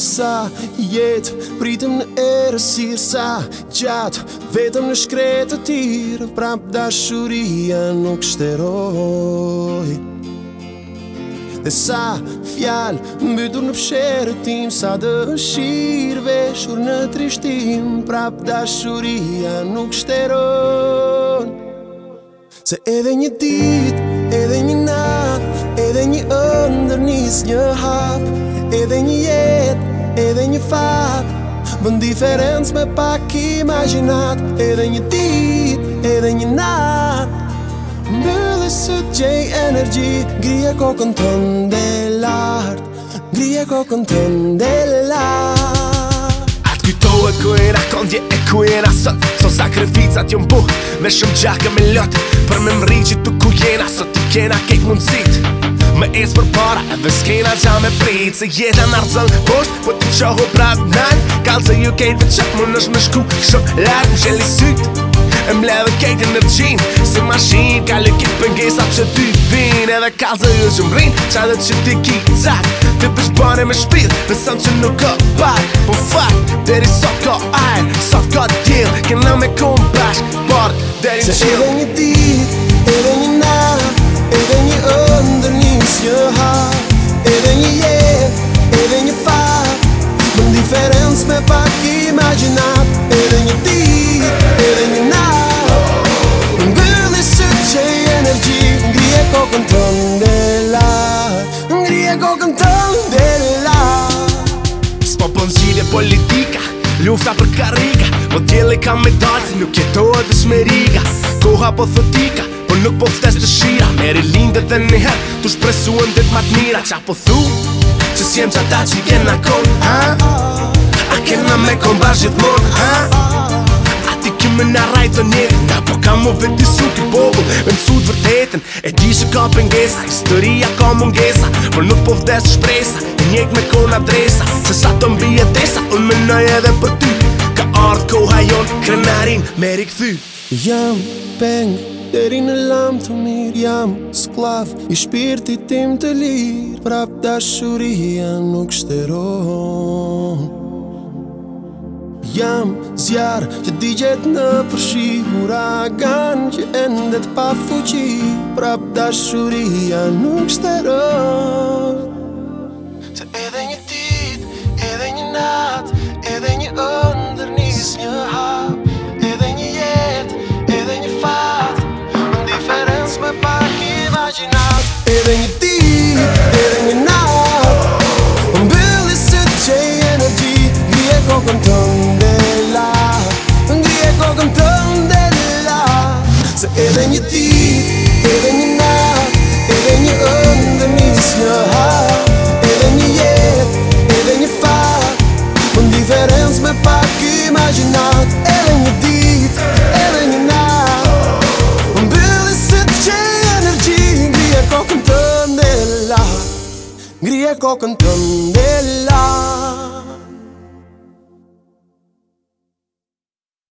Sa jetë pritëm në erësir Sa gjatë vetëm në shkretë të tirë Prap dashuria nuk shteroj Dhe sa fjalë mbytur në pësherë tim Sa dëshirë veshur në trishtim Prap dashuria nuk shteroj Se edhe një dit, edhe një nat, edhe një ëndër një hap, edhe një jet, fat Bën diferencë me pak imaginat Edhe një dit, edhe një nat Mbëllë së gjej energji Grije kokën të ndelart Grije kokën të ndelart Atë kujtohet ku e e ku e So sakrificat jo mbu Me shumë gjakë me lot Për me mri që tu ku jena Sot ti kena kejt mundësit kena kejt mundësit Me esë për para Dhe s'kena qa me prit Se jetë anë arcën posht Po të qohu pravë nani Kalë se ju kejtë Dhe qëtë më nëshë me shku Shok lartë më qëllë i sytë E mle dhe kejtë energjinë Se mashinë Ka lëkit për ngejsat që ty vinë Edhe kalë se ju që rinë, Qa dhe që ti ki cakë Ti pësh bërë me shpidhë Pësëm që nuk ka parë Po fakt Deri sot ka ajë Sot ka djelë Kena me kumë bashkë Parkë Deri e kokën të ndela S'po po në politika Lufta për karika Po tjeli ka me dalë nuk jetohet dhe shmerika Koha po thotika Po nuk po ftes të shira Meri linde dhe njëher Tu shpresuën dhe ndet mat mira Qa po thu Qës jem qa ta që i kena kon A kena me kon bashkë gjithmon A kena me kon me në rajtë të njerë Nga po kam më vetë i suki pogull Me më sutë vërtetën E di që ka pëngesa Historia ka mungesa Por nuk po vdes shpresa E njek me kona dresa Se sa të mbi e desa Unë me nëj edhe për ty Ka ardhë koha jonë Krenarin me rikëthy Jam peng Deri në lam të mirë Jam sklav I shpirti tim të lirë Prap dashuria nuk shteron Jam Jam zjarë që di gjetë në përshi Uragan që endet pa fuqi Prap dashuria nuk shterot Se edhe një dit, edhe një nat Edhe një ëndër një hap Edhe një jet, edhe një fat Në diferencë me pak i vaginat Edhe një dit, edhe një nat Në bëllisë që i energi e kokën tëmë Edhe një dit, edhe një nat, edhe një ëndë mis në hat Edhe një jet, edhe një fat, më në me pak imaginat Edhe një dit, edhe një nat, më bëllin se të që energji Ngrije kokën të ndela, ngrije kokën të ndela